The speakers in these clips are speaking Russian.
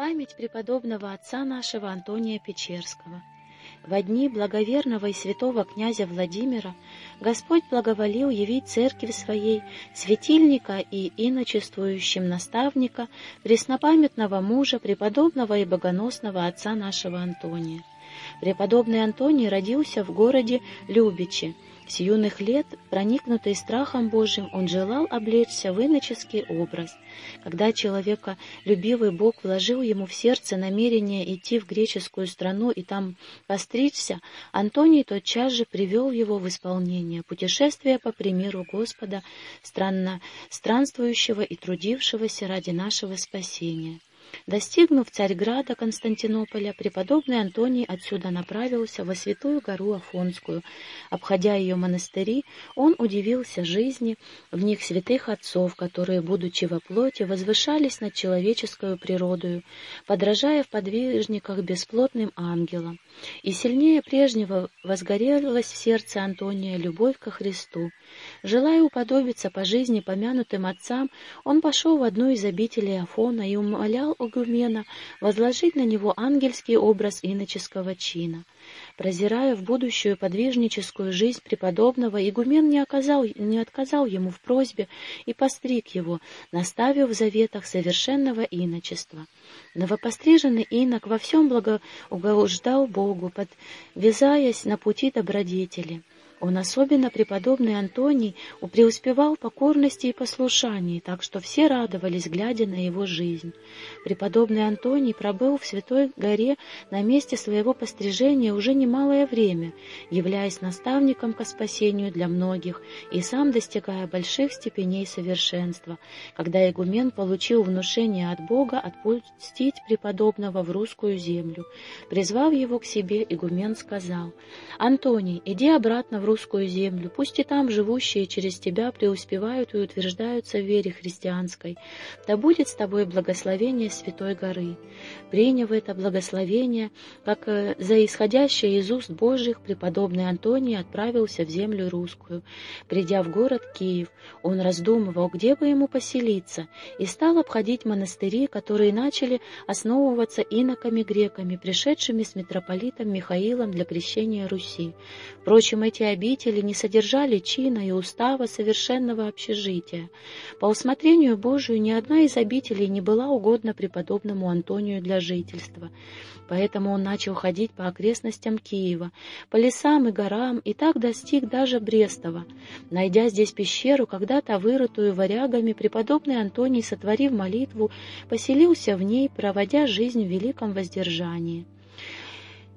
память преподобного отца нашего Антония Печерского. Во дни благоверного и святого князя Владимира Господь благоволил явить церкви своей светильника и иночествующим наставника, преснопамятного мужа, преподобного и богоносного отца нашего Антония. Преподобный Антоний родился в городе Любичи, с юных лет, проникнутый страхом Божьим, он желал облечься в иноческий образ. Когда человека любивый Бог вложил ему в сердце намерение идти в греческую страну и там постричься, Антоний тотчас же привел его в исполнение путешествия по примеру Господа, странно странствующего и трудившегося ради нашего спасения. Достигнув Царьграда Константинополя, преподобный Антоний отсюда направился во Святую гору Афонскую. Обходя ее монастыри, он удивился жизни в них святых отцов, которые, будучи во плоти, возвышались над человеческую природою, подражая в подвижниках бесплотным ангелам. И сильнее прежнего возгорелась в сердце Антония любовь ко Христу. Желая уподобиться по жизни помянутым отцам, он пошел в одну из обителей Афона и умолял игумена возложить на него ангельский образ иноческого чина. Прозирая в будущую подвижническую жизнь преподобного, игумен не, оказал, не отказал ему в просьбе и постриг его, наставив в заветах совершенного иночества. Новопостриженный инок во всем благоугождал Богу, подвязаясь на пути добродетели. Он, особенно преподобный Антоний, преуспевал покорности и послушании, так что все радовались, глядя на его жизнь. Преподобный Антоний пробыл в Святой горе на месте своего пострижения уже немалое время, являясь наставником ко спасению для многих и сам достигая больших степеней совершенства, когда игумен получил внушение от Бога отпустить преподобного в русскую землю. Призвав его к себе, игумен сказал, «Антоний, иди обратно в русскую землю, пусть и там живущие через тебя преуспевают и утверждаются в вере христианской. Да будет с тобой благословение Святой горы. Приняв это благословение, как э, за исходящее из уст Божьих, преподобный Антоний отправился в землю русскую. Придя в город Киев, он раздумывал, где бы ему поселиться, и стал обходить монастыри, которые начали основываться иноками-греками, пришедшими с митрополитом Михаилом для крещения Руси. Впрочем, эти обители не содержали чина и устава совершенного общежития. По усмотрению Божию ни одна из обителей не была угодна преподобному Антонию для жительства. Поэтому он начал ходить по окрестностям Киева, по лесам и горам, и так достиг даже Брестова. Найдя здесь пещеру, когда-то вырытую варягами, преподобный Антоний, сотворив молитву, поселился в ней, проводя жизнь в великом воздержании.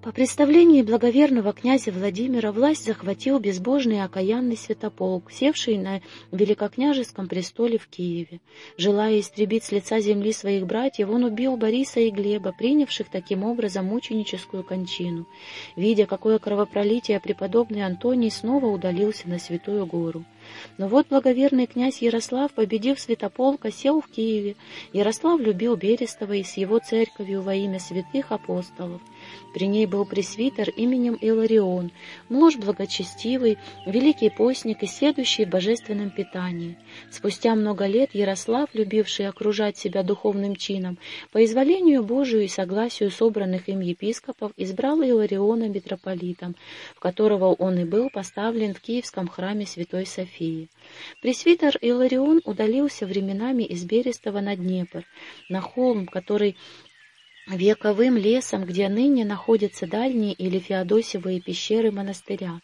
По представлению благоверного князя Владимира власть захватил безбожный и окаянный святополк, севший на великокняжеском престоле в Киеве. Желая истребить с лица земли своих братьев, он убил Бориса и Глеба, принявших таким образом мученическую кончину. Видя, какое кровопролитие преподобный Антоний снова удалился на Святую Гору. Но вот благоверный князь Ярослав, победив святополка, сел в Киеве. Ярослав любил Берестова и с его церковью во имя святых апостолов. При ней был пресвитер именем Иларион, муж благочестивый, великий постник и следующий в божественном питании. Спустя много лет Ярослав, любивший окружать себя духовным чином, по изволению Божию и согласию собранных им епископов, избрал Илариона митрополитом, в которого он и был поставлен в Киевском храме Святой Софии. Пресвитер Иларион удалился временами из Берестова на Днепр, на холм, который вековым лесом, где ныне находятся дальние или Феодосиевые пещеры монастыря.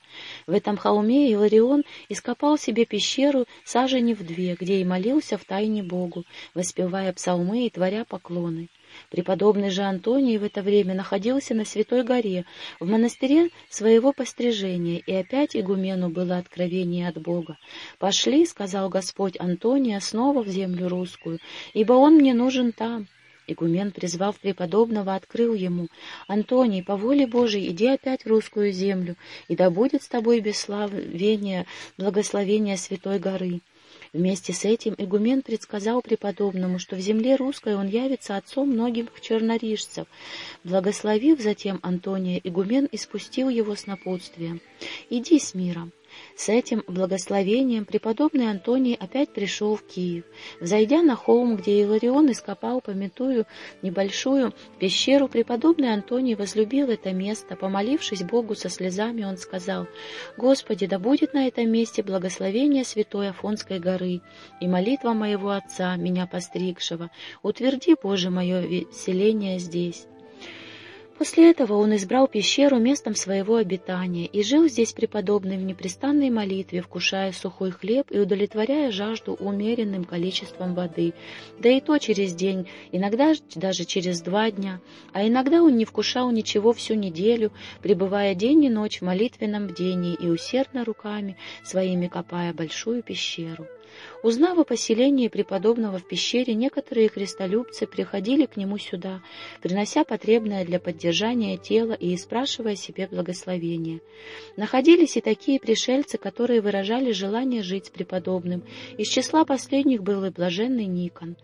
В этом холме Иларион ископал себе пещеру сажени в две, где и молился в тайне Богу, воспевая псалмы и творя поклоны. Преподобный же Антоний в это время находился на Святой горе, в монастыре своего пострижения, и опять игумену было откровение от Бога. «Пошли, — сказал Господь Антония, — снова в землю русскую, ибо он мне нужен там». Игумен, призвав преподобного, открыл ему, «Антоний, по воле Божией, иди опять в русскую землю, и да будет с тобой бесславение, благословение Святой горы». Вместе с этим игумен предсказал преподобному, что в земле русской он явится отцом многих чернорижцев. Благословив затем Антония, игумен испустил его с напутствием. «Иди с миром». С этим благословением преподобный Антоний опять пришел в Киев. Взойдя на холм, где Иларион ископал пометую небольшую пещеру, преподобный Антоний возлюбил это место. Помолившись Богу со слезами, он сказал, «Господи, да будет на этом месте благословение святой Афонской горы и молитва моего Отца, меня постригшего. Утверди, Боже, мое селение здесь». После этого он избрал пещеру местом своего обитания и жил здесь преподобный в непрестанной молитве, вкушая сухой хлеб и удовлетворяя жажду умеренным количеством воды, да и то через день, иногда даже через два дня, а иногда он не вкушал ничего всю неделю, пребывая день и ночь в молитвенном бдении и усердно руками своими копая большую пещеру. Узнав о поселении преподобного в пещере, некоторые крестолюбцы приходили к нему сюда, принося потребное для поддержания тела и спрашивая себе благословения. Находились и такие пришельцы, которые выражали желание жить с преподобным. Из числа последних был и блаженный Никон.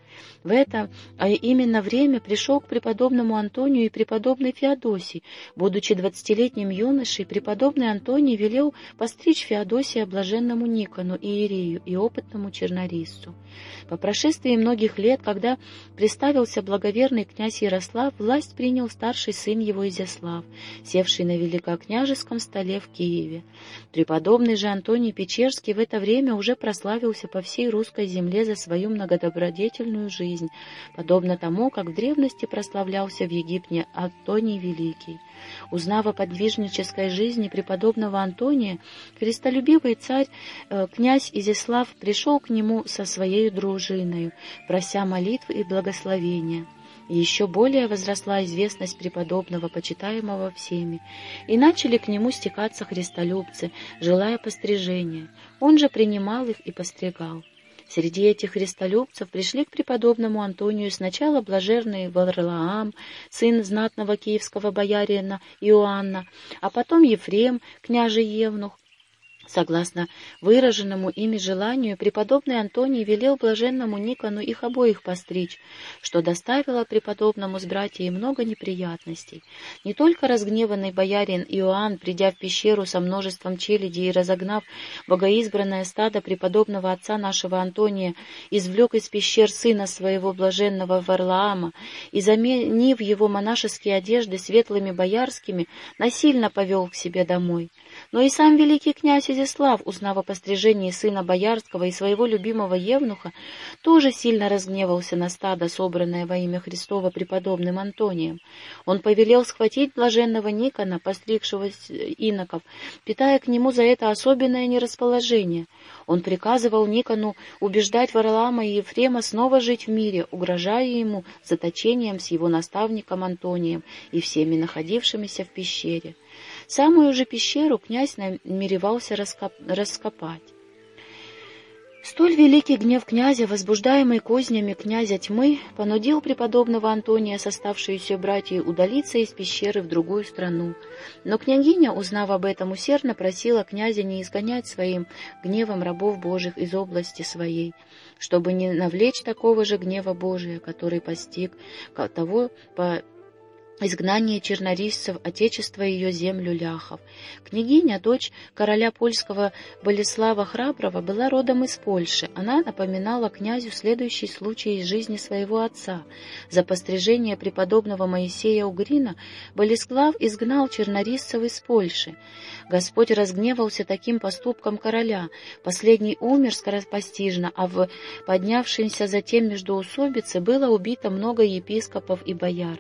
В это а именно время пришел к преподобному Антонию и преподобный Феодосий. Будучи двадцатилетним юношей, преподобный Антоний велел постричь Феодосия блаженному Никону, Иерею и опытному чернорисцу. По прошествии многих лет, когда представился благоверный князь Ярослав, власть принял старший сын его Изяслав, севший на великокняжеском столе в Киеве. Преподобный же Антоний Печерский в это время уже прославился по всей русской земле за свою многодобродетельную жизнь, подобно тому, как в древности прославлялся в Египте Антоний Великий. Узнав о подвижнической жизни преподобного Антония, христолюбивый царь, э, князь Изяслав, пришел к нему со своей дружиной, дружиною, прося молитв и благословения. Еще более возросла известность преподобного, почитаемого всеми, и начали к нему стекаться христолюбцы, желая пострижения. Он же принимал их и постригал. Среди этих христолюбцев пришли к преподобному Антонию сначала блаженный Варлаам, сын знатного киевского боярина Иоанна, а потом Ефрем, княже Евнух, Согласно выраженному ими желанию, преподобный Антоний велел блаженному Никону их обоих постричь, что доставило преподобному с братьями много неприятностей. Не только разгневанный боярин Иоанн, придя в пещеру со множеством челяди и разогнав богоизбранное стадо преподобного отца нашего Антония, извлек из пещер сына своего блаженного Варлаама и, заменив его монашеские одежды светлыми боярскими, насильно повел к себе домой. Но и сам великий князь Изяслав, узнав о пострижении сына Боярского и своего любимого Евнуха, тоже сильно разгневался на стадо, собранное во имя Христова преподобным Антонием. Он повелел схватить блаженного Никона, постригшего иноков, питая к нему за это особенное нерасположение. Он приказывал Никону убеждать Варлаама и Ефрема снова жить в мире, угрожая ему заточением с его наставником Антонием и всеми находившимися в пещере. Самую же пещеру князь намеревался раскоп... раскопать. Столь великий гнев князя, возбуждаемый кознями князя тьмы, понудил преподобного Антония с оставшиеся братьей удалиться из пещеры в другую страну. Но княгиня, узнав об этом, усердно просила князя не изгонять своим гневом рабов Божьих из области своей, чтобы не навлечь такого же гнева Божия, который постиг того по изгнание чернорисцев, отечество ее землю ляхов. Княгиня, дочь короля польского Болеслава Храброго, была родом из Польши. Она напоминала князю следующий случай из жизни своего отца. За пострижение преподобного Моисея Угрина Болеслав изгнал чернорисцев из Польши. Господь разгневался таким поступком короля. Последний умер скоропостижно, а в поднявшемся затем междоусобице было убито много епископов и бояр.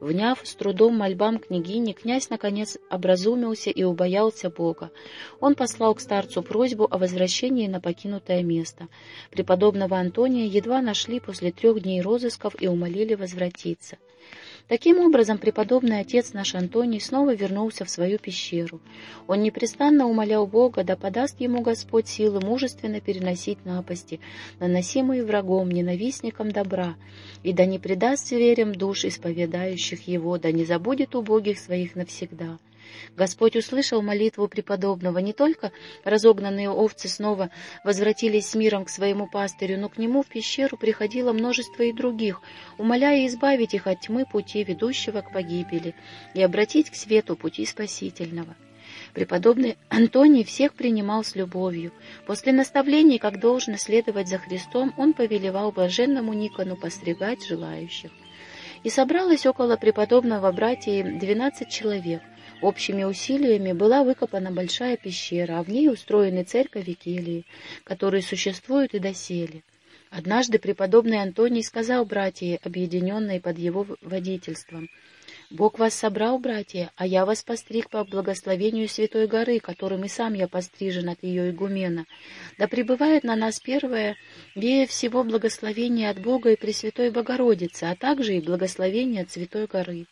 Вняв с трудом мольбам княгини, князь, наконец, образумился и убоялся Бога. Он послал к старцу просьбу о возвращении на покинутое место. Преподобного Антония едва нашли после трех дней розысков и умолили возвратиться. Таким образом, преподобный отец наш Антоний снова вернулся в свою пещеру. Он непрестанно умолял Бога, да подаст ему Господь силы мужественно переносить напасти, наносимые врагом, ненавистникам добра, и да не предаст зверям душ, исповедающих его, да не забудет убогих своих навсегда. Господь услышал молитву преподобного. Не только разогнанные овцы снова возвратились с миром к своему пастырю, но к нему в пещеру приходило множество и других, умоляя избавить их от тьмы пути, ведущего к погибели, и обратить к свету пути спасительного. Преподобный Антоний всех принимал с любовью. После наставлений, как должно следовать за Христом, он повелевал блаженному Никону постригать желающих. И собралось около преподобного братья двенадцать человек. Общими усилиями была выкопана большая пещера, а в ней устроены церковь и кельи, которые существуют и доселе. Однажды преподобный Антоний сказал братьям, объединенные под его водительством, «Бог вас собрал, братья, а я вас постриг по благословению Святой горы, которым и сам я пострижен от ее игумена. Да пребывает на нас первое, вея всего благословения от Бога и Пресвятой Богородицы, а также и благословение от Святой горы».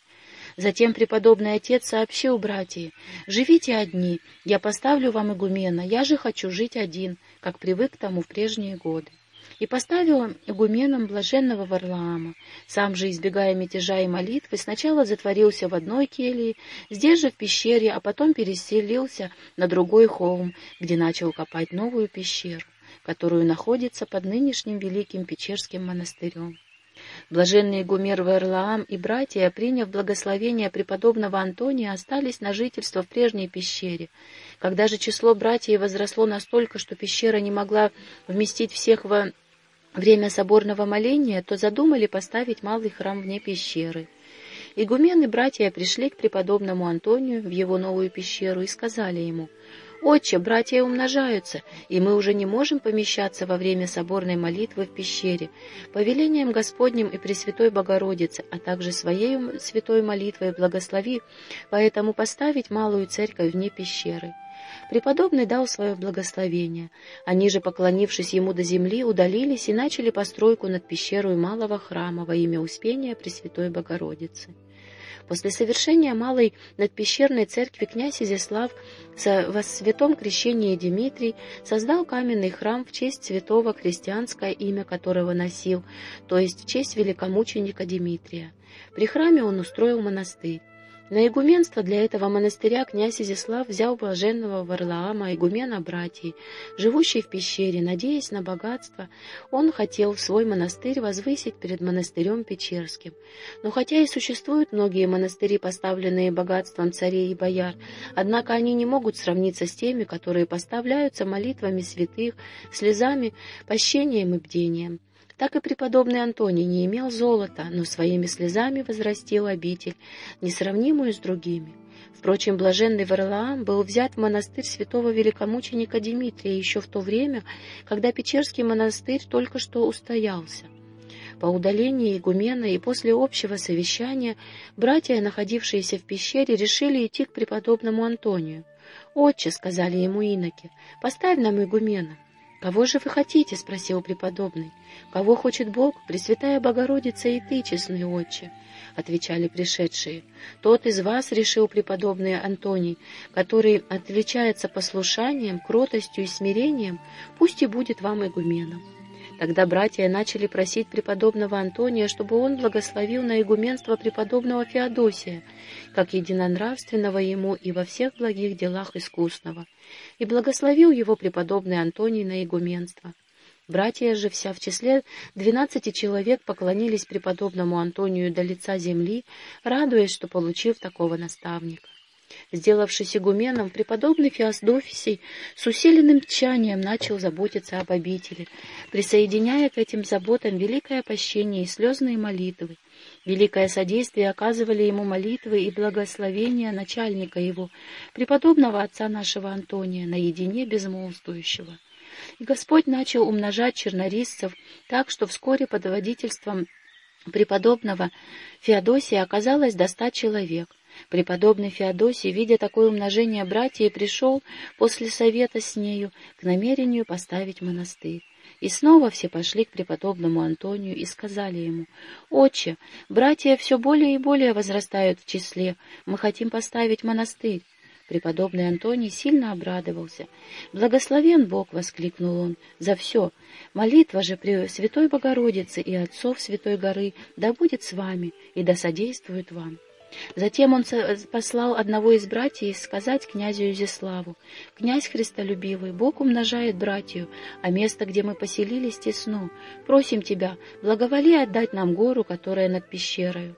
Затем преподобный отец сообщил братьям, «Живите одни, я поставлю вам игумена, я же хочу жить один, как привык к тому в прежние годы» и поставил игуменом блаженного Варлаама. Сам же, избегая мятежа и молитвы, сначала затворился в одной келье, здесь же в пещере, а потом переселился на другой холм, где начал копать новую пещеру, которую находится под нынешним великим Печерским монастырем. Блаженный Гумер Варлаам и братья, приняв благословение преподобного Антония, остались на жительство в прежней пещере. Когда же число братьев возросло настолько, что пещера не могла вместить всех во время соборного моления, то задумали поставить малый храм вне пещеры. Игумены братья пришли к преподобному Антонию в его новую пещеру и сказали ему, «Отче, братья умножаются, и мы уже не можем помещаться во время соборной молитвы в пещере. Повелением Господним и Пресвятой Богородицы, а также своей святой молитвой благослови, поэтому поставить малую церковь вне пещеры». Преподобный дал свое благословение. Они же, поклонившись ему до земли, удалились и начали постройку над пещерой малого храма во имя Успения Пресвятой Богородицы. После совершения малой надпещерной церкви князь Изяслав во святом крещении Дмитрий создал каменный храм в честь святого христианское имя которого носил, то есть в честь великомученика Дмитрия. При храме он устроил монастырь. На игуменство для этого монастыря князь Изяслав взял блаженного Варлаама, игумена братьей, живущий в пещере, надеясь на богатство, он хотел в свой монастырь возвысить перед монастырем Печерским. Но хотя и существуют многие монастыри, поставленные богатством царей и бояр, однако они не могут сравниться с теми, которые поставляются молитвами святых, слезами, пощением и бдением так и преподобный Антоний не имел золота, но своими слезами возрастил обитель, несравнимую с другими. Впрочем, блаженный Варлаам был взят в монастырь святого великомученика Дмитрия еще в то время, когда Печерский монастырь только что устоялся. По удалении игумена и после общего совещания братья, находившиеся в пещере, решили идти к преподобному Антонию. «Отче», — сказали ему иноки, — «поставь нам игумена». «Кого же вы хотите?» — спросил преподобный. «Кого хочет Бог, Пресвятая Богородица и ты, честный отче?» — отвечали пришедшие. «Тот из вас, — решил преподобный Антоний, — который отличается послушанием, кротостью и смирением, пусть и будет вам игуменом». Тогда братья начали просить преподобного Антония, чтобы он благословил на игуменство преподобного Феодосия, как единонравственного ему и во всех благих делах искусного, и благословил его преподобный Антоний на игуменство. Братья же вся в числе двенадцати человек поклонились преподобному Антонию до лица земли, радуясь, что получив такого наставника. Сделавшись игуменом, преподобный Феосдофисий с усиленным тчанием начал заботиться об обители, присоединяя к этим заботам великое пощение и слезные молитвы. Великое содействие оказывали ему молитвы и благословения начальника его, преподобного отца нашего Антония, наедине безмолвствующего. И Господь начал умножать чернорисцев так, что вскоре под водительством преподобного Феодосия оказалось до ста человек. Преподобный Феодосий, видя такое умножение братьев, пришел после совета с нею к намерению поставить монастырь. И снова все пошли к преподобному Антонию и сказали ему, «Отче, братья все более и более возрастают в числе, мы хотим поставить монастырь». Преподобный Антоний сильно обрадовался. «Благословен Бог!» — воскликнул он. «За все! Молитва же при Святой Богородице и Отцов Святой Горы да будет с вами и да содействует вам!» Затем он послал одного из братьев сказать князю Изяславу, «Князь Христолюбивый, Бог умножает братью, а место, где мы поселились, тесно. Просим тебя, благоволи отдать нам гору, которая над пещерою».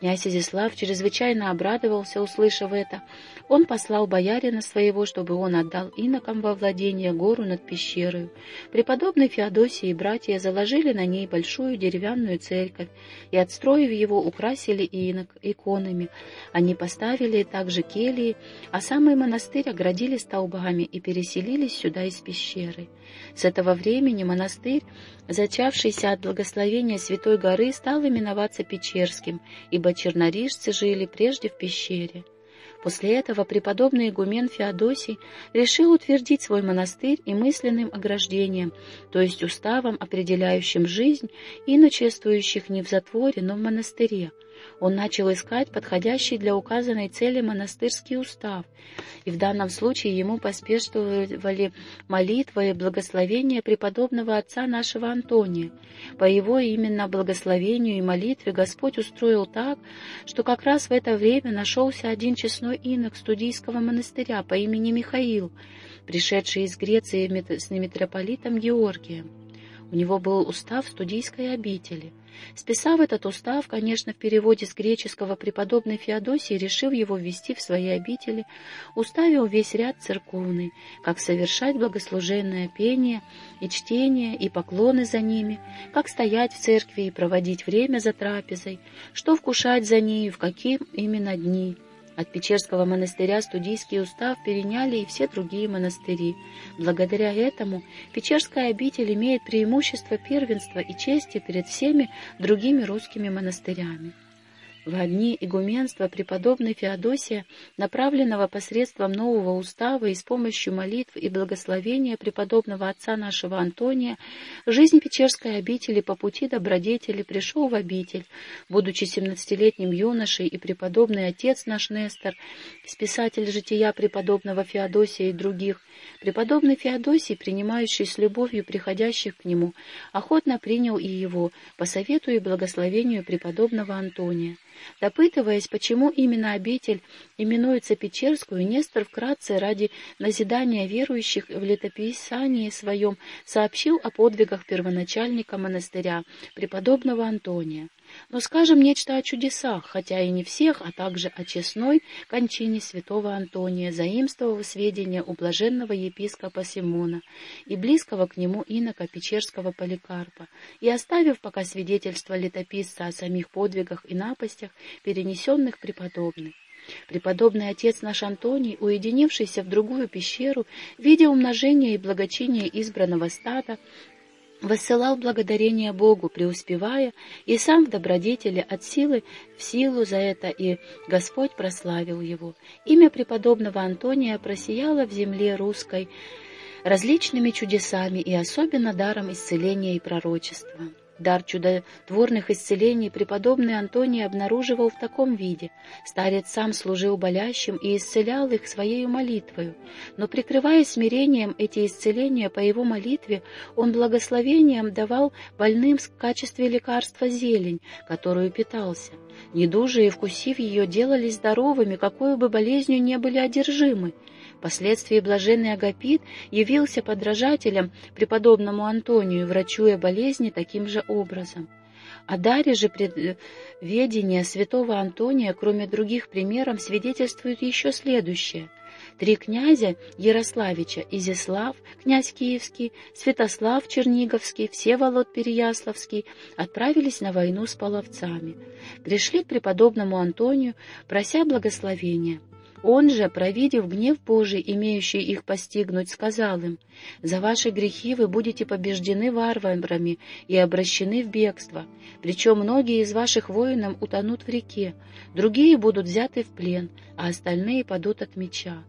Князь Изяслав чрезвычайно обрадовался, услышав это. Он послал боярина своего, чтобы он отдал инокам во владение гору над пещерой. Преподобный Феодосий и братья заложили на ней большую деревянную церковь и, отстроив его, украсили инок иконами. Они поставили также кельи, а самый монастырь оградили столбами и переселились сюда из пещеры. С этого времени монастырь, зачавшийся от благословения Святой горы, стал именоваться Печерским, ибо чернорижцы жили прежде в пещере. После этого преподобный игумен Феодосий решил утвердить свой монастырь и мысленным ограждением, то есть уставом, определяющим жизнь иночествующих не в затворе, но в монастыре, он начал искать подходящий для указанной цели монастырский устав, и в данном случае ему поспешствовали молитвы и благословения преподобного отца нашего Антония. По его именно благословению и молитве Господь устроил так, что как раз в это время нашелся один честной инок студийского монастыря по имени Михаил, пришедший из Греции с митрополитом Георгием. У него был устав студийской обители. Списав этот устав, конечно, в переводе с греческого преподобный Феодосий, решив его ввести в свои обители, уставил весь ряд церковный, как совершать благослуженное пение и чтение, и поклоны за ними, как стоять в церкви и проводить время за трапезой, что вкушать за ней, в какие именно дни — от Печерского монастыря студийский устав переняли и все другие монастыри. Благодаря этому Печерская обитель имеет преимущество первенства и чести перед всеми другими русскими монастырями. В дни игуменства преподобной Феодосия, направленного посредством нового устава и с помощью молитв и благословения преподобного отца нашего Антония, жизнь Печерской обители по пути добродетели пришел в обитель, будучи семнадцатилетним юношей и преподобный отец наш Нестор, списатель жития преподобного Феодосия и других, преподобный Феодосий, принимающий с любовью приходящих к нему, охотно принял и его, по совету и благословению преподобного Антония. Допытываясь, почему именно обитель именуется Печерскую, Нестор вкратце ради назидания верующих в летописании своем сообщил о подвигах первоначальника монастыря, преподобного Антония. Но скажем нечто о чудесах, хотя и не всех, а также о честной кончине святого Антония, заимствовав сведения у блаженного епископа Симона и близкого к нему инока Печерского Поликарпа, и оставив пока свидетельство летописца о самих подвигах и напастях, перенесенных преподобных. Преподобный отец наш Антоний, уединившийся в другую пещеру, видя умножение и благочиние избранного стада, воссылал благодарение Богу, преуспевая, и сам в добродетели от силы в силу за это, и Господь прославил его. Имя преподобного Антония просияло в земле русской различными чудесами и особенно даром исцеления и пророчества. Дар чудотворных исцелений преподобный Антоний обнаруживал в таком виде. Старец сам служил болящим и исцелял их своей молитвою, но, прикрывая смирением эти исцеления по его молитве, он благословением давал больным в качестве лекарства зелень, которую питался. Недужие, вкусив ее, делались здоровыми, какой бы болезнью не были одержимы. Впоследствии блаженный Агапит явился подражателем преподобному Антонию, врачуя болезни таким же образом. О даре же предведения святого Антония, кроме других примеров, свидетельствует еще следующее. Три князя Ярославича, Изяслав, князь Киевский, Святослав Черниговский, Всеволод Переяславский отправились на войну с половцами. Пришли к преподобному Антонию, прося благословения. Он же, провидев гнев Божий, имеющий их постигнуть, сказал им, «За ваши грехи вы будете побеждены варварами и обращены в бегство, причем многие из ваших воинов утонут в реке, другие будут взяты в плен, а остальные падут от меча».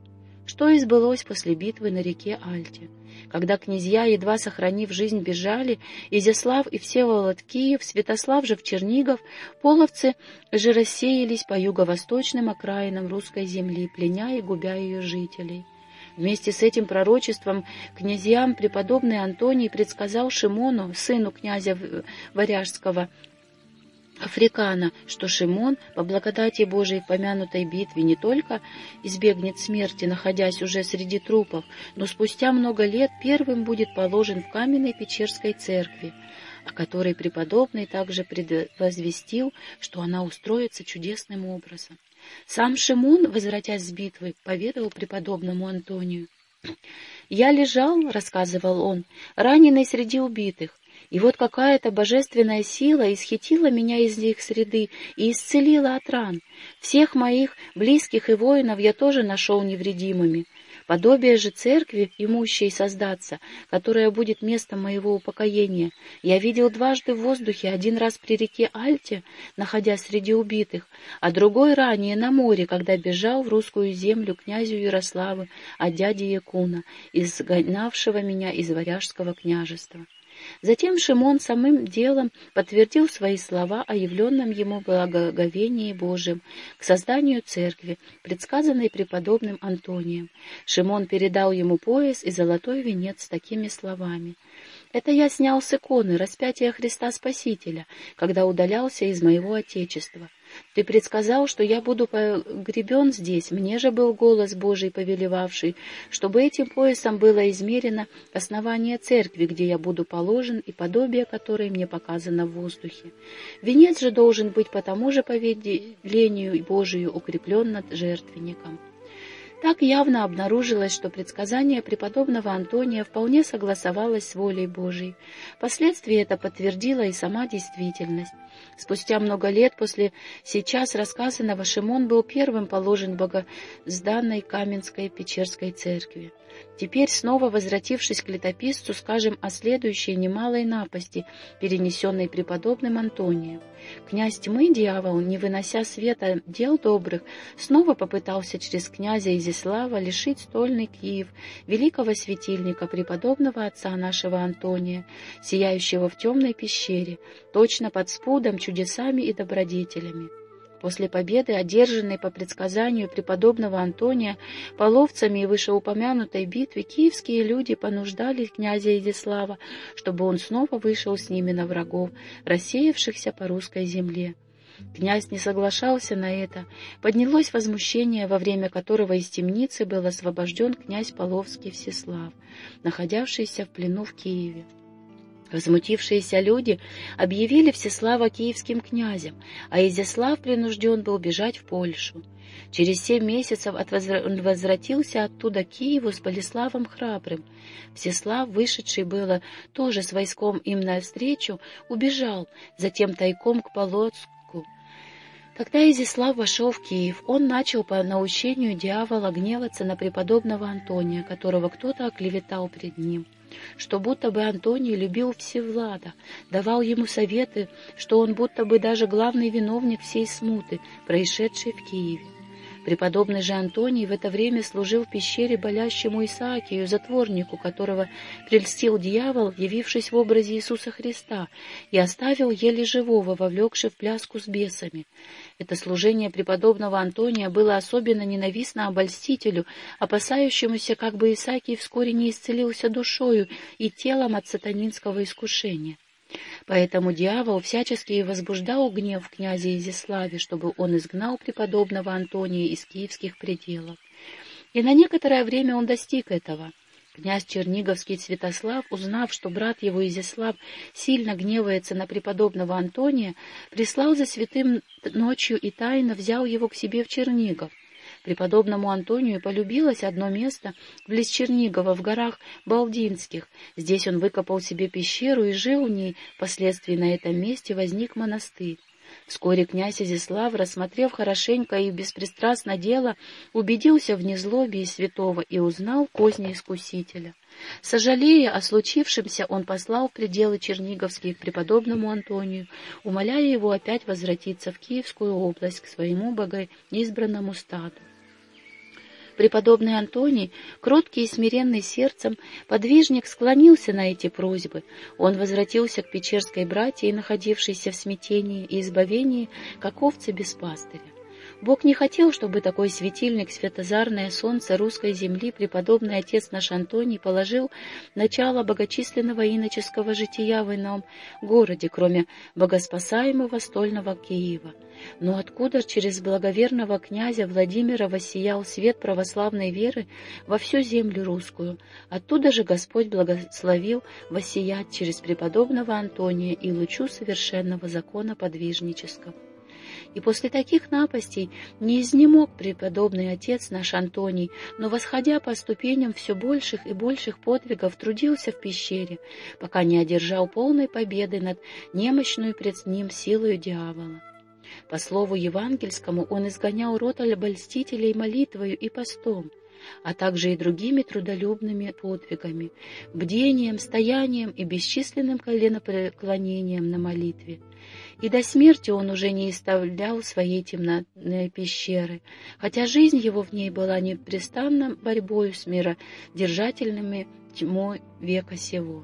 Что и сбылось после битвы на реке Альте. Когда князья, едва сохранив жизнь, бежали, Изяслав и Всеволод Киев, Святослав же в Чернигов, половцы же рассеялись по юго-восточным окраинам русской земли, пленя и губя ее жителей. Вместе с этим пророчеством князьям преподобный Антоний предсказал Шимону, сыну князя Варяжского, Африкана, что Шимон, по благодати Божией в помянутой битве, не только избегнет смерти, находясь уже среди трупов, но спустя много лет первым будет положен в каменной Печерской церкви. о которой преподобный также предвозвестил, что она устроится чудесным образом. Сам Шимон, возвратясь с битвы, поведал преподобному Антонию. «Я лежал, — рассказывал он, — раненый среди убитых, и вот какая-то божественная сила исхитила меня из их среды и исцелила от ран. Всех моих близких и воинов я тоже нашел невредимыми. Подобие же церкви, имущей создаться, которая будет местом моего упокоения, я видел дважды в воздухе, один раз при реке Альте, находясь среди убитых, а другой ранее на море, когда бежал в русскую землю князю Ярославы от дяди Якуна, изгонявшего меня из Варяжского княжества. Затем Шимон самым делом подтвердил свои слова о явленном ему благоговении Божьем к созданию церкви, предсказанной преподобным Антонием. Шимон передал ему пояс и золотой венец с такими словами — это я снял с иконы распятия Христа Спасителя, когда удалялся из моего Отечества. Ты предсказал, что я буду погребен здесь, мне же был голос Божий повелевавший, чтобы этим поясом было измерено основание церкви, где я буду положен, и подобие которой мне показано в воздухе. Венец же должен быть по тому же повелению Божию укреплен над жертвенником. Так явно обнаружилось, что предсказание преподобного Антония вполне согласовалось с волей Божией. Впоследствии это подтвердила и сама действительность. Спустя много лет после сейчас рассказанного Шимон был первым положен богозданной Каменской Печерской церкви. Теперь, снова возвратившись к летописцу, скажем о следующей немалой напасти, перенесенной преподобным Антонием. Князь тьмы, дьявол, не вынося света дел добрых, снова попытался через князя Изяслава лишить стольный Киев, великого светильника, преподобного отца нашего Антония, сияющего в темной пещере, точно под спудом, чудесами и добродетелями. После победы, одержанной по предсказанию преподобного Антония половцами и вышеупомянутой битве, киевские люди понуждали князя Изяслава, чтобы он снова вышел с ними на врагов, рассеявшихся по русской земле. Князь не соглашался на это. Поднялось возмущение, во время которого из темницы был освобожден князь Половский Всеслав, находившийся в плену в Киеве. Возмутившиеся люди объявили Всеслава киевским князем, а Изяслав принужден был бежать в Польшу. Через семь месяцев он возвратился оттуда к Киеву с Болеславом Храбрым. Всеслав, вышедший было тоже с войском им навстречу, убежал, затем тайком к Полоцку. Когда Изяслав вошел в Киев, он начал по научению дьявола гневаться на преподобного Антония, которого кто-то оклеветал пред ним что будто бы Антоний любил Всевлада, давал ему советы, что он будто бы даже главный виновник всей смуты, происшедшей в Киеве. Преподобный же Антоний в это время служил в пещере болящему Исаакию, затворнику, которого прельстил дьявол, явившись в образе Иисуса Христа, и оставил еле живого, вовлекши в пляску с бесами. Это служение преподобного Антония было особенно ненавистно обольстителю, опасающемуся, как бы Исаакий вскоре не исцелился душою и телом от сатанинского искушения. Поэтому дьявол всячески возбуждал гнев князя Изяславе, чтобы он изгнал преподобного Антония из киевских пределов. И на некоторое время он достиг этого. Князь Черниговский Святослав, узнав, что брат его Изяслав сильно гневается на преподобного Антония, прислал за святым ночью и тайно взял его к себе в Чернигов. Преподобному Антонию полюбилось одно место близ Чернигова в горах Балдинских. Здесь он выкопал себе пещеру и жил в ней. Впоследствии на этом месте возник монастырь. Вскоре князь Изяслав, рассмотрев хорошенько и беспристрастно дело, убедился в незлобии святого и узнал козни искусителя. Сожалея о случившемся, он послал в пределы Черниговские к преподобному Антонию, умоляя его опять возвратиться в Киевскую область к своему богоизбранному стаду. Преподобный Антоний, кроткий и смиренный сердцем, подвижник, склонился на эти просьбы. Он возвратился к Печерской братье, находившейся в смятении и избавении, как овцы без пастыря. Бог не хотел, чтобы такой светильник, светозарное солнце русской земли, преподобный отец наш Антоний, положил начало богочисленного иноческого жития в ином городе, кроме богоспасаемого стольного Киева. Но откуда через благоверного князя Владимира воссиял свет православной веры во всю землю русскую? Оттуда же Господь благословил воссиять через преподобного Антония и лучу совершенного закона подвижнического. И после таких напастей не изнемог преподобный отец наш Антоний, но, восходя по ступеням все больших и больших подвигов, трудился в пещере, пока не одержал полной победы над немощную пред ним силою дьявола. По слову евангельскому он изгонял рот обольстителей молитвою и постом, а также и другими трудолюбными подвигами, бдением, стоянием и бесчисленным коленопреклонением на молитве. И до смерти он уже не оставлял своей темной пещеры, хотя жизнь его в ней была непрестанно борьбою с миродержательными тьмой века сего.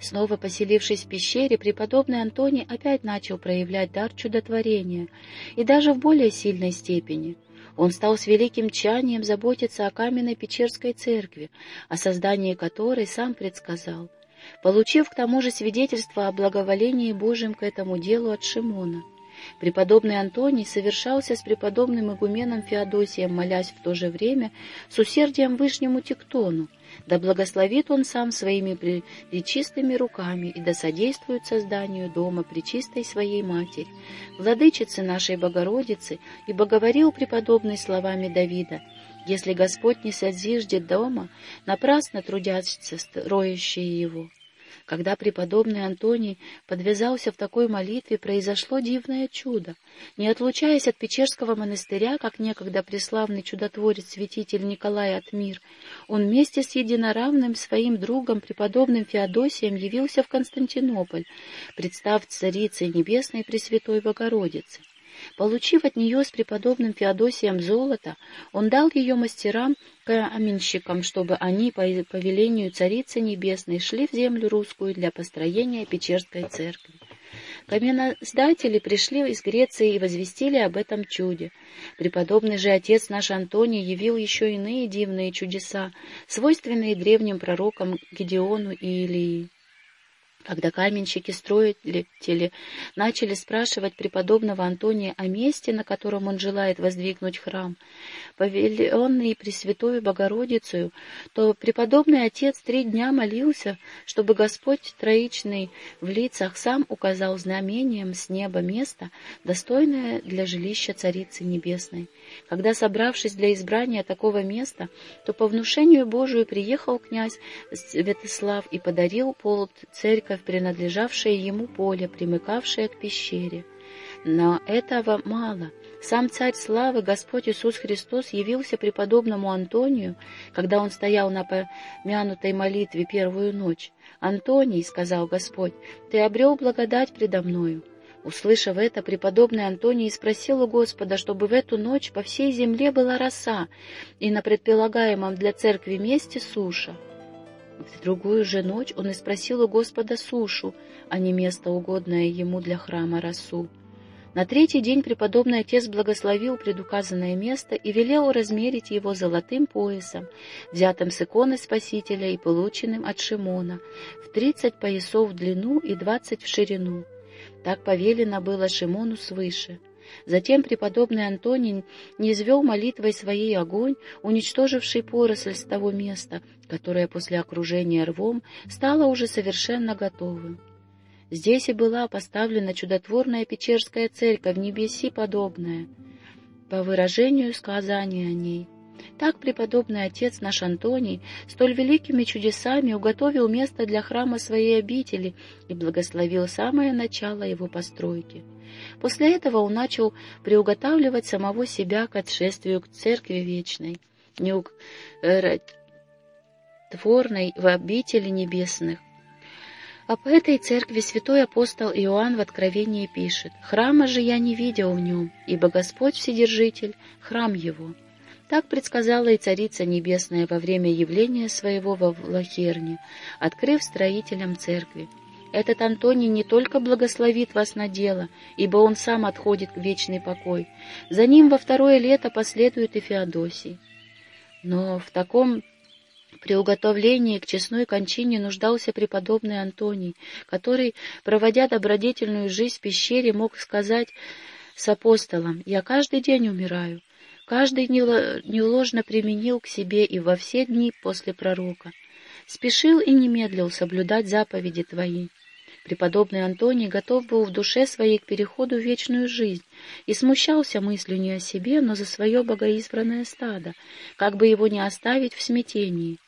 Снова поселившись в пещере, преподобный Антоний опять начал проявлять дар чудотворения, и даже в более сильной степени. Он стал с великим тчанием заботиться о каменной Печерской церкви, о создании которой сам предсказал получив к тому же свидетельство о благоволении Божьем к этому делу от Шимона. Преподобный Антоний совершался с преподобным игуменом Феодосием, молясь в то же время с усердием Вышнему Тектону, да благословит он сам своими пречистыми руками и да содействует созданию дома пречистой своей матери, владычицы нашей Богородицы, и боговорил преподобный словами Давида, «Если Господь не созиждет дома, напрасно трудятся строящие его». Когда преподобный Антоний подвязался в такой молитве, произошло дивное чудо. Не отлучаясь от Печерского монастыря, как некогда преславный чудотворец-святитель Николай Атмир, он вместе с единоравным своим другом, преподобным Феодосием, явился в Константинополь, представ царицей небесной Пресвятой Богородицы. Получив от нее с преподобным Феодосием золото, он дал ее мастерам, каменщикам, чтобы они по повелению Царицы Небесной шли в землю русскую для построения Печерской церкви. Каменоздатели пришли из Греции и возвестили об этом чуде. Преподобный же отец наш Антоний явил еще иные дивные чудеса, свойственные древним пророкам Гедеону и Илии. Когда каменщики, строители начали спрашивать преподобного Антония о месте, на котором он желает воздвигнуть храм, повеленный Пресвятою Богородицею, то преподобный отец три дня молился, чтобы Господь Троичный в лицах сам указал знамением с неба место, достойное для жилища Царицы Небесной. Когда, собравшись для избрания такого места, то по внушению Божию приехал князь Святослав и подарил полот церковь, принадлежавшее ему поле, примыкавшее к пещере. Но этого мало. Сам Царь Славы, Господь Иисус Христос, явился преподобному Антонию, когда он стоял на помянутой молитве первую ночь. «Антоний, — сказал Господь, — ты обрел благодать предо мною, Услышав это, преподобный Антоний спросил у Господа, чтобы в эту ночь по всей земле была роса, и на предполагаемом для церкви месте суша. В другую же ночь он и спросил у Господа сушу, а не место, угодное ему для храма росу. На третий день преподобный отец благословил предуказанное место и велел размерить его золотым поясом, взятым с иконы Спасителя и полученным от Шимона, в тридцать поясов в длину и двадцать в ширину. Так повелено было Шимону свыше. Затем преподобный Антоний не молитвой своей огонь, уничтоживший поросль с того места, которое после окружения рвом стало уже совершенно готовым. Здесь и была поставлена чудотворная Печерская церковь, небеси подобная, по выражению сказания о ней — так преподобный отец наш Антоний столь великими чудесами уготовил место для храма своей обители и благословил самое начало его постройки. После этого он начал приуготавливать самого себя к отшествию к Церкви Вечной, неуготворной в обители небесных. А по этой церкви святой апостол Иоанн в Откровении пишет, «Храма же я не видел в нем, ибо Господь Вседержитель — храм его». Так предсказала и Царица Небесная во время явления своего во Влахерне, открыв строителям церкви. Этот Антоний не только благословит вас на дело, ибо он сам отходит в вечный покой. За ним во второе лето последует и Феодосий. Но в таком приуготовлении к честной кончине нуждался преподобный Антоний, который, проводя добродетельную жизнь в пещере, мог сказать с апостолом «Я каждый день умираю». Каждый неложно применил к себе и во все дни после пророка. Спешил и не медлил соблюдать заповеди Твои. Преподобный Антоний готов был в душе своей к переходу в вечную жизнь и смущался мыслью не о себе, но за свое богоизбранное стадо, как бы его не оставить в смятении.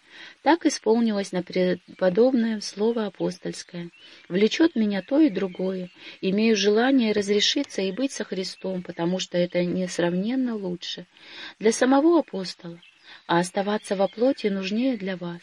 Так исполнилось на преподобное слово апостольское. «Влечет меня то и другое. Имею желание разрешиться и быть со Христом, потому что это несравненно лучше. Для самого апостола, а оставаться во плоти нужнее для вас».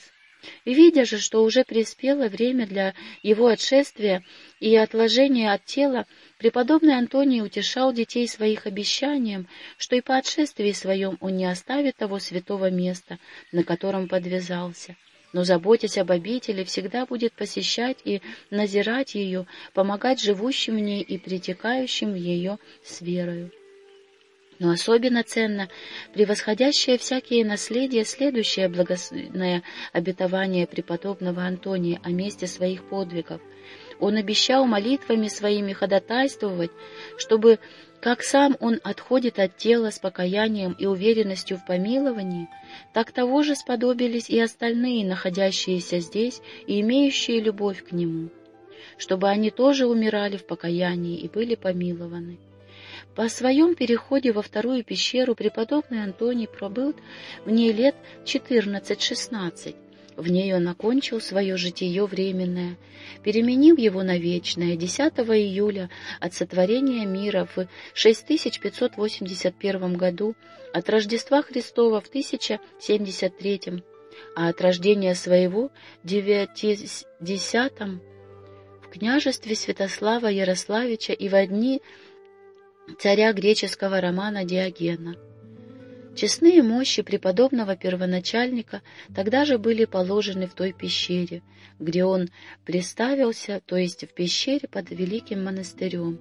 Видя же, что уже приспело время для его отшествия и отложения от тела, преподобный Антоний утешал детей своих обещанием, что и по отшествии своем он не оставит того святого места, на котором подвязался, но, заботясь об обители, всегда будет посещать и назирать ее, помогать живущим в ней и притекающим в ее с верою. Но особенно ценно превосходящее всякие наследия следующее благословенное обетование преподобного Антония о месте своих подвигов. Он обещал молитвами своими ходатайствовать, чтобы, как сам он отходит от тела с покаянием и уверенностью в помиловании, так того же сподобились и остальные, находящиеся здесь и имеющие любовь к нему, чтобы они тоже умирали в покаянии и были помилованы. По своем переходе во вторую пещеру преподобный Антоний пробыл в ней лет 14-16. В ней он окончил свое житие временное, переменив его на вечное 10 июля от сотворения мира в 6581 году, от Рождества Христова в 1073, а от рождения своего 90 в княжестве Святослава Ярославича и в одни царя греческого романа Диогена. Честные мощи преподобного первоначальника тогда же были положены в той пещере, где он приставился, то есть в пещере под великим монастырем.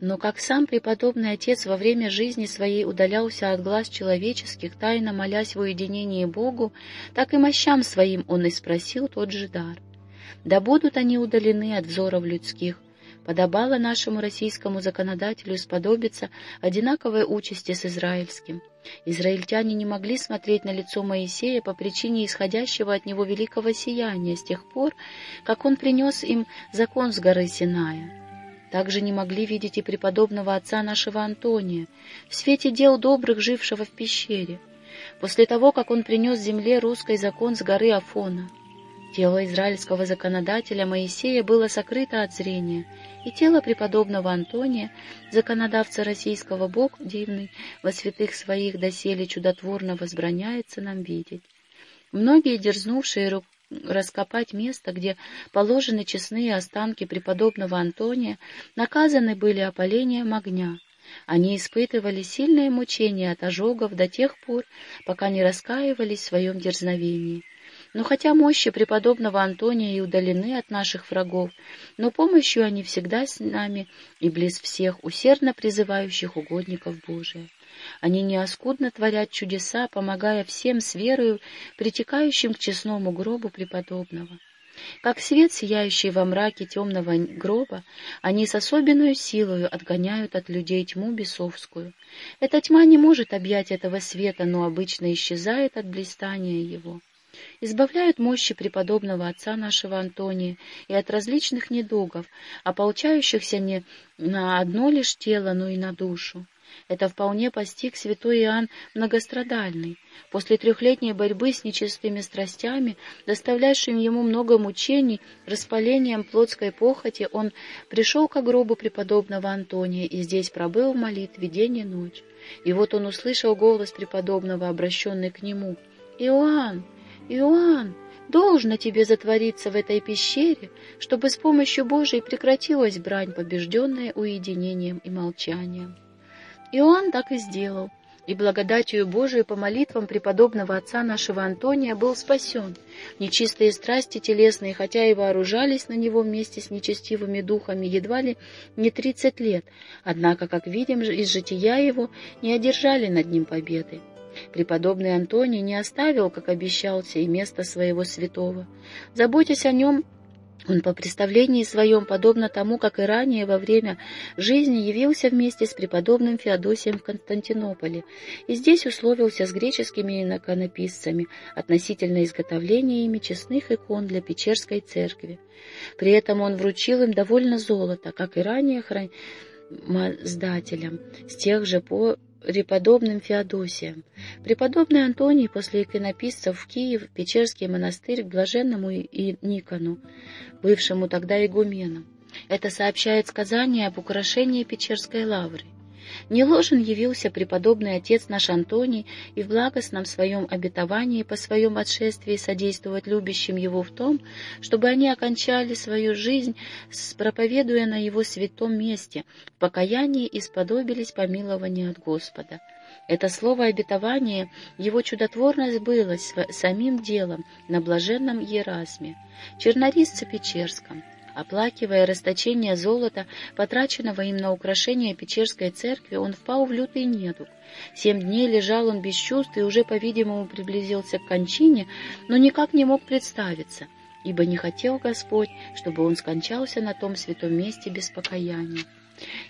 Но как сам преподобный отец во время жизни своей удалялся от глаз человеческих, тайно молясь в уединении Богу, так и мощам своим он и спросил тот же дар. Да будут они удалены от взоров людских, подобало нашему российскому законодателю сподобиться одинаковой участи с израильским. Израильтяне не могли смотреть на лицо Моисея по причине исходящего от него великого сияния с тех пор, как он принес им закон с горы Синая. Также не могли видеть и преподобного отца нашего Антония, в свете дел добрых, жившего в пещере, после того, как он принес земле русской закон с горы Афона. Тело израильского законодателя Моисея было сокрыто от зрения, и тело преподобного Антония, законодавца российского Бог дивный, во святых своих доселе чудотворно возбраняется нам видеть. Многие, дерзнувшие раскопать место, где положены честные останки преподобного Антония, наказаны были опалением огня. Они испытывали сильное мучение от ожогов до тех пор, пока не раскаивались в своем дерзновении. Но хотя мощи преподобного Антония и удалены от наших врагов, но помощью они всегда с нами и близ всех усердно призывающих угодников Божия. Они неоскудно творят чудеса, помогая всем с верою, притекающим к честному гробу преподобного. Как свет, сияющий во мраке темного гроба, они с особенной силой отгоняют от людей тьму бесовскую. Эта тьма не может объять этого света, но обычно исчезает от блистания его избавляют мощи преподобного отца нашего Антония и от различных недугов, ополчающихся не на одно лишь тело, но и на душу. Это вполне постиг святой Иоанн Многострадальный. После трехлетней борьбы с нечистыми страстями, доставлявшими ему много мучений, распалением плотской похоти, он пришел к гробу преподобного Антония и здесь пробыл в молитве день и ночь. И вот он услышал голос преподобного, обращенный к нему. «Иоанн, «Иоанн, должно тебе затвориться в этой пещере, чтобы с помощью Божией прекратилась брань, побежденная уединением и молчанием». Иоанн так и сделал. и благодатью Божией по молитвам преподобного отца нашего Антония был спасен. Нечистые страсти телесные, хотя и вооружались на него вместе с нечестивыми духами едва ли не тридцать лет, однако, как видим из жития его, не одержали над ним победы. Преподобный Антоний не оставил, как обещался, и место своего святого. Заботясь о нем, он по представлении своем, подобно тому, как и ранее во время жизни, явился вместе с преподобным Феодосием в Константинополе и здесь условился с греческими иконописцами относительно изготовления ими честных икон для Печерской церкви. При этом он вручил им довольно золото, как и ранее хранителям, с тех же по преподобным Феодосием. Преподобный Антоний после иконописцев в Киев, Печерский монастырь к блаженному и Никону, бывшему тогда игуменом. Это сообщает сказание об украшении Печерской лавры. Не ложен явился преподобный отец наш Антоний и в благостном своем обетовании по своем отшествии содействовать любящим его в том, чтобы они окончали свою жизнь, проповедуя на его святом месте, в покаянии и сподобились помилования от Господа. Это слово обетование, его чудотворно сбылось самим делом на блаженном Ерасме, чернорисце Печерском Оплакивая расточение золота, потраченного им на украшение Печерской церкви, он впал в лютый недуг. Семь дней лежал он без чувств и уже, по-видимому, приблизился к кончине, но никак не мог представиться, ибо не хотел Господь, чтобы он скончался на том святом месте без покаяния.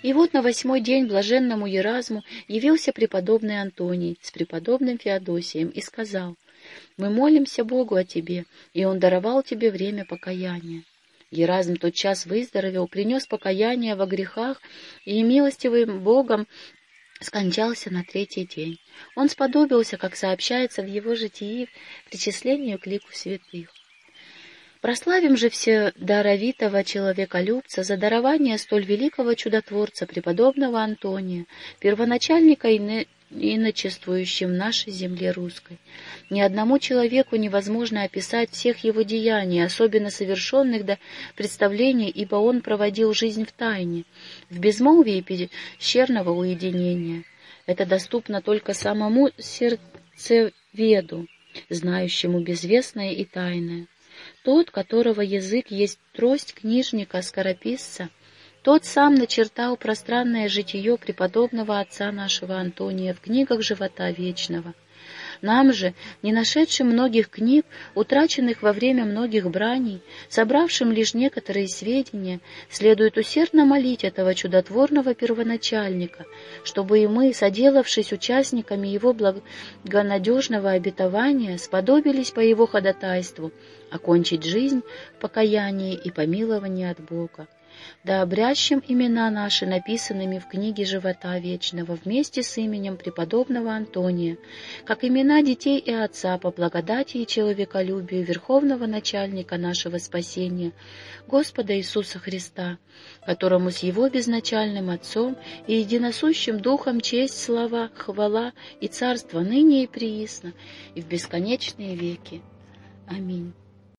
И вот на восьмой день блаженному Еразму явился преподобный Антоний с преподобным Феодосием и сказал, «Мы молимся Богу о тебе, и Он даровал тебе время покаяния». Еразм тотчас выздоровел, принес покаяние во грехах и милостивым Богом скончался на третий день. Он сподобился, как сообщается в его житии, причислению к лику святых. Прославим же все даровитого человеколюбца за дарование столь великого чудотворца, преподобного Антония, первоначальника и иночествующим в нашей земле русской. Ни одному человеку невозможно описать всех его деяний, особенно совершенных до представления, ибо он проводил жизнь в тайне, в безмолвии пещерного уединения. Это доступно только самому сердцеведу, знающему безвестное и тайное. Тот, которого язык есть трость книжника, скорописца, тот сам начертал пространное житие преподобного отца нашего Антония в книгах живота вечного. Нам же, не нашедшим многих книг, утраченных во время многих браней, собравшим лишь некоторые сведения, следует усердно молить этого чудотворного первоначальника, чтобы и мы, соделавшись участниками его благонадежного обетования, сподобились по его ходатайству окончить жизнь в покаянии и помиловании от Бога да обрящем имена наши написанными в книге живота вечного вместе с именем преподобного Антония, как имена детей и отца по благодати и человеколюбию верховного начальника нашего спасения, Господа Иисуса Христа, которому с Его безначальным Отцом и единосущим Духом честь, слава, хвала и царство ныне и приисно, и в бесконечные веки. Аминь.